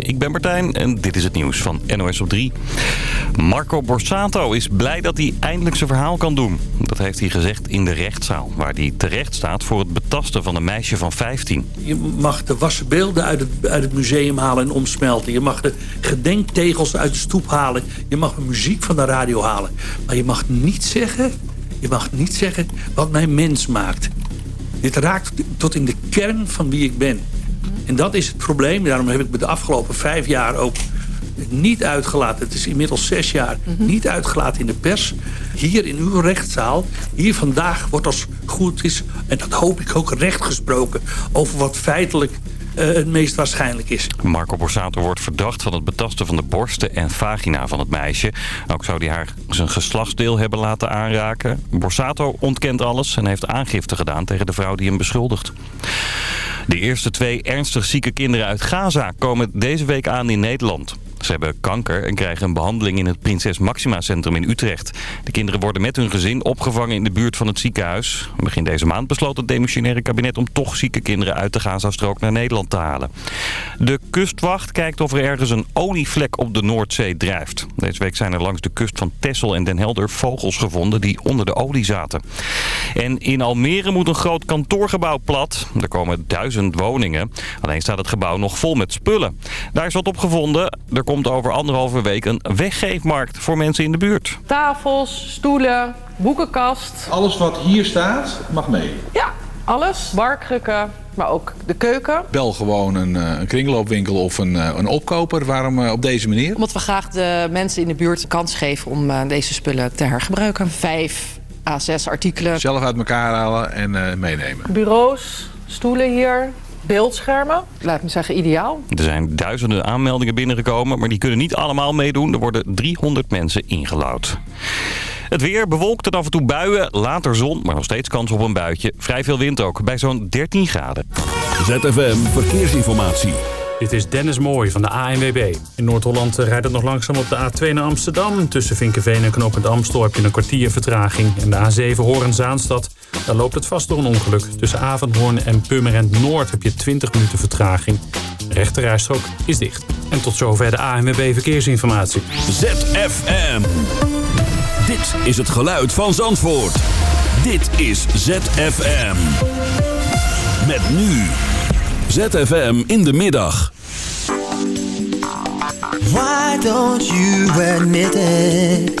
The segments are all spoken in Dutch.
ik ben Martijn en dit is het nieuws van NOS op 3. Marco Borsato is blij dat hij eindelijk zijn verhaal kan doen. Dat heeft hij gezegd in de rechtszaal, waar hij terecht staat voor het betasten van een meisje van 15. Je mag de wassen beelden uit het, uit het museum halen en omsmelten. Je mag de gedenktegels uit de stoep halen. Je mag muziek van de radio halen. Maar je mag niet zeggen, je mag niet zeggen wat mij mens maakt. Dit raakt tot in de kern van wie ik ben. En dat is het probleem. Daarom heb ik me de afgelopen vijf jaar ook niet uitgelaten. Het is inmiddels zes jaar niet uitgelaten in de pers. Hier in uw rechtszaal, hier vandaag wordt als goed is... en dat hoop ik ook recht gesproken... over wat feitelijk eh, het meest waarschijnlijk is. Marco Borsato wordt verdacht van het betasten van de borsten en vagina van het meisje. Ook zou hij haar zijn geslachtsdeel hebben laten aanraken. Borsato ontkent alles en heeft aangifte gedaan tegen de vrouw die hem beschuldigt. De eerste twee ernstig zieke kinderen uit Gaza komen deze week aan in Nederland. Ze hebben kanker en krijgen een behandeling in het Prinses Maxima Centrum in Utrecht. De kinderen worden met hun gezin opgevangen in de buurt van het ziekenhuis. Begin deze maand besloot het demissionaire kabinet om toch zieke kinderen uit de Gazastrook naar Nederland te halen. De kustwacht kijkt of er ergens een olievlek op de Noordzee drijft. Deze week zijn er langs de kust van Texel en Den Helder vogels gevonden die onder de olie zaten. En in Almere moet een groot kantoorgebouw plat. Er komen duizend woningen. Alleen staat het gebouw nog vol met spullen. Daar is wat op gevonden. Er komt over anderhalve week een weggeefmarkt voor mensen in de buurt. Tafels, stoelen, boekenkast. Alles wat hier staat mag mee. Ja, alles. Barkrukken, maar ook de keuken. Bel gewoon een, eh, een kringloopwinkel of een, eh, een opkoper. Waarom eh, op deze manier? Omdat we graag de mensen in de buurt de kans geven om eh, deze spullen te hergebruiken. Vijf à zes artikelen. Zelf uit elkaar halen en eh, meenemen. Bureaus, stoelen hier, beeldschermen. Laat me zeggen, ideaal. Er zijn duizenden aanmeldingen binnengekomen, maar die kunnen niet allemaal meedoen. Er worden 300 mensen ingeloud. Het weer bewolkt en af en toe buien, later zon, maar nog steeds kans op een buitje. Vrij veel wind ook, bij zo'n 13 graden. ZFM Verkeersinformatie. Dit is Dennis Mooij van de ANWB. In Noord-Holland rijdt het nog langzaam op de A2 naar Amsterdam. Tussen Vinkenveen en Knopend Amstel heb je een kwartier vertraging. En de A7 Horen-Zaanstad, daar loopt het vast door een ongeluk. Tussen Avondhoorn en Purmerend Noord heb je 20 minuten vertraging. De rechterrijstrook is dicht. En tot zover de ANWB Verkeersinformatie. ZFM. Dit is het geluid van Zandvoort. Dit is ZFM. Met nu. ZFM in de middag. Why don't you admit it?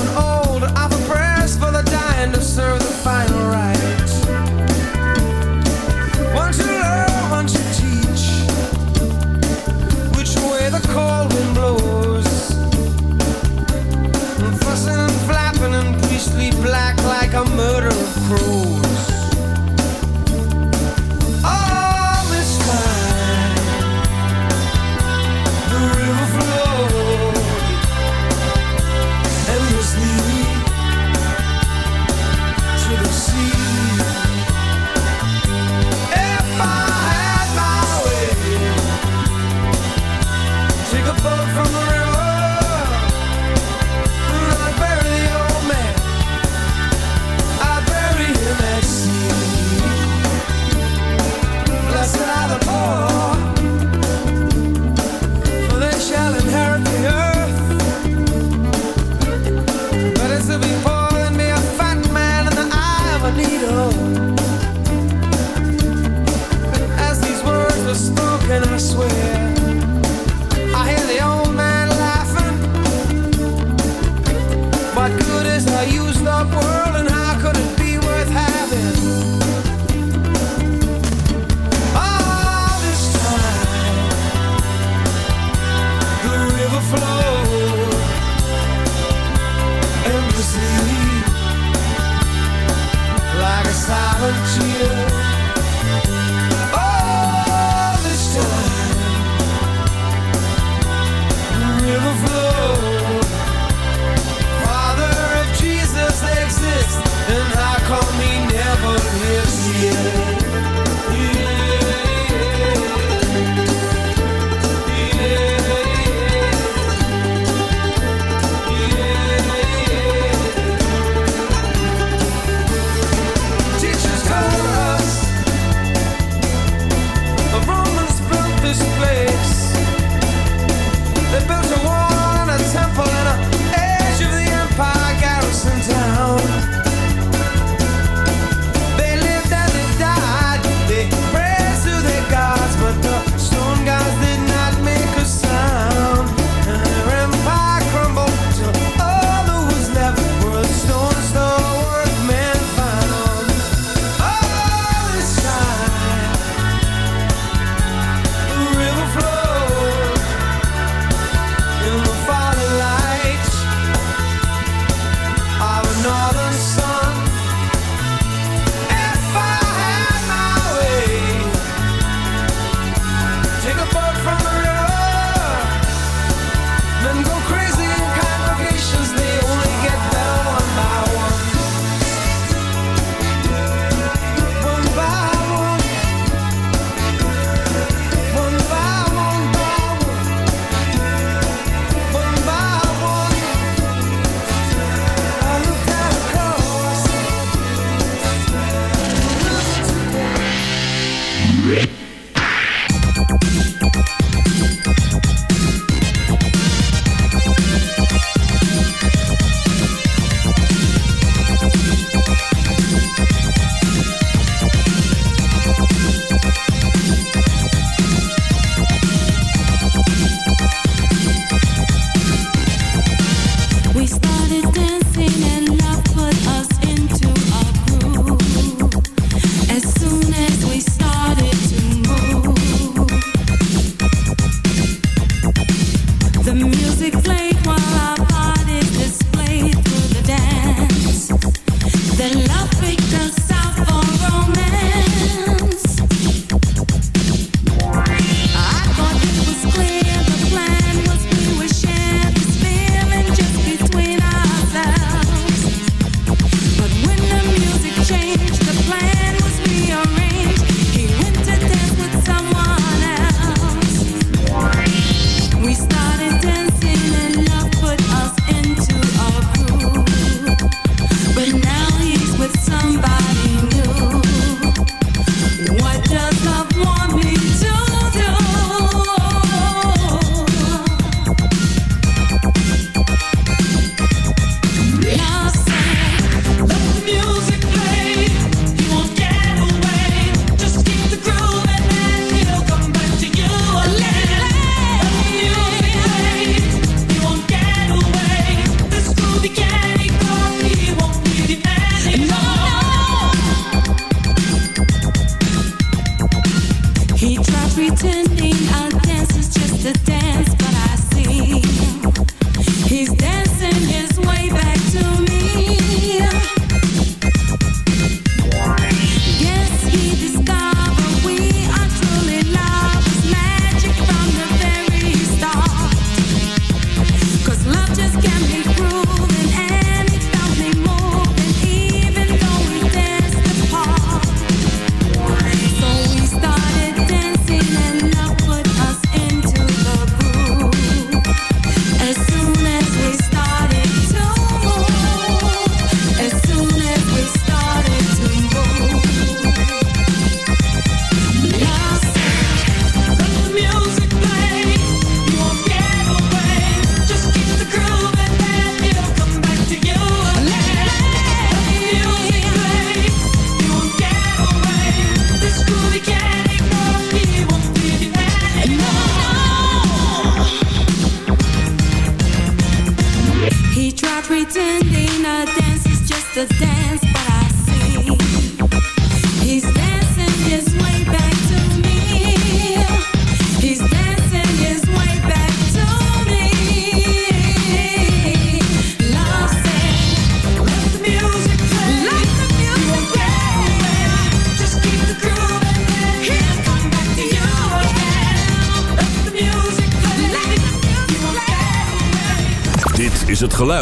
Oh.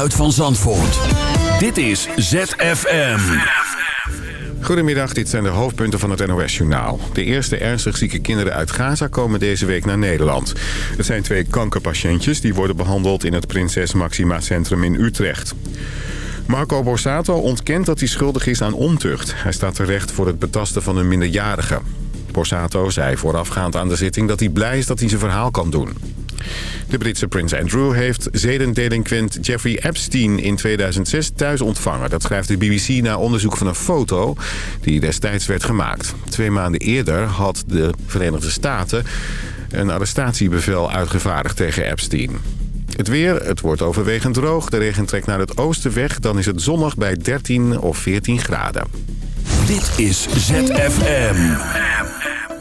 geluid van Zandvoort. Dit is ZFM. Goedemiddag, dit zijn de hoofdpunten van het NOS-journaal. De eerste ernstig zieke kinderen uit Gaza komen deze week naar Nederland. Het zijn twee kankerpatiëntjes die worden behandeld in het Prinses Maxima Centrum in Utrecht. Marco Borsato ontkent dat hij schuldig is aan ontucht. Hij staat terecht voor het betasten van een minderjarige. Borsato zei voorafgaand aan de zitting dat hij blij is dat hij zijn verhaal kan doen. De Britse prins Andrew heeft zedendelinquent Jeffrey Epstein in 2006 thuis ontvangen. Dat schrijft de BBC na onderzoek van een foto die destijds werd gemaakt. Twee maanden eerder had de Verenigde Staten een arrestatiebevel uitgevaardigd tegen Epstein. Het weer, het wordt overwegend droog. De regen trekt naar het oosten weg. Dan is het zonnig bij 13 of 14 graden. Dit is ZFM.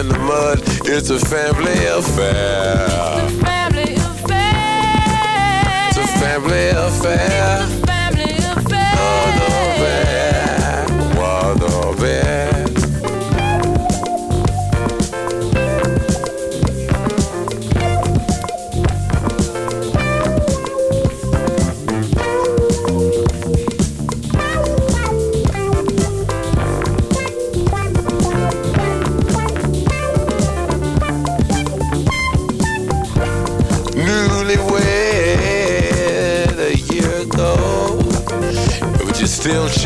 in the mud. It's a family affair. It's a family affair. It's a family affair.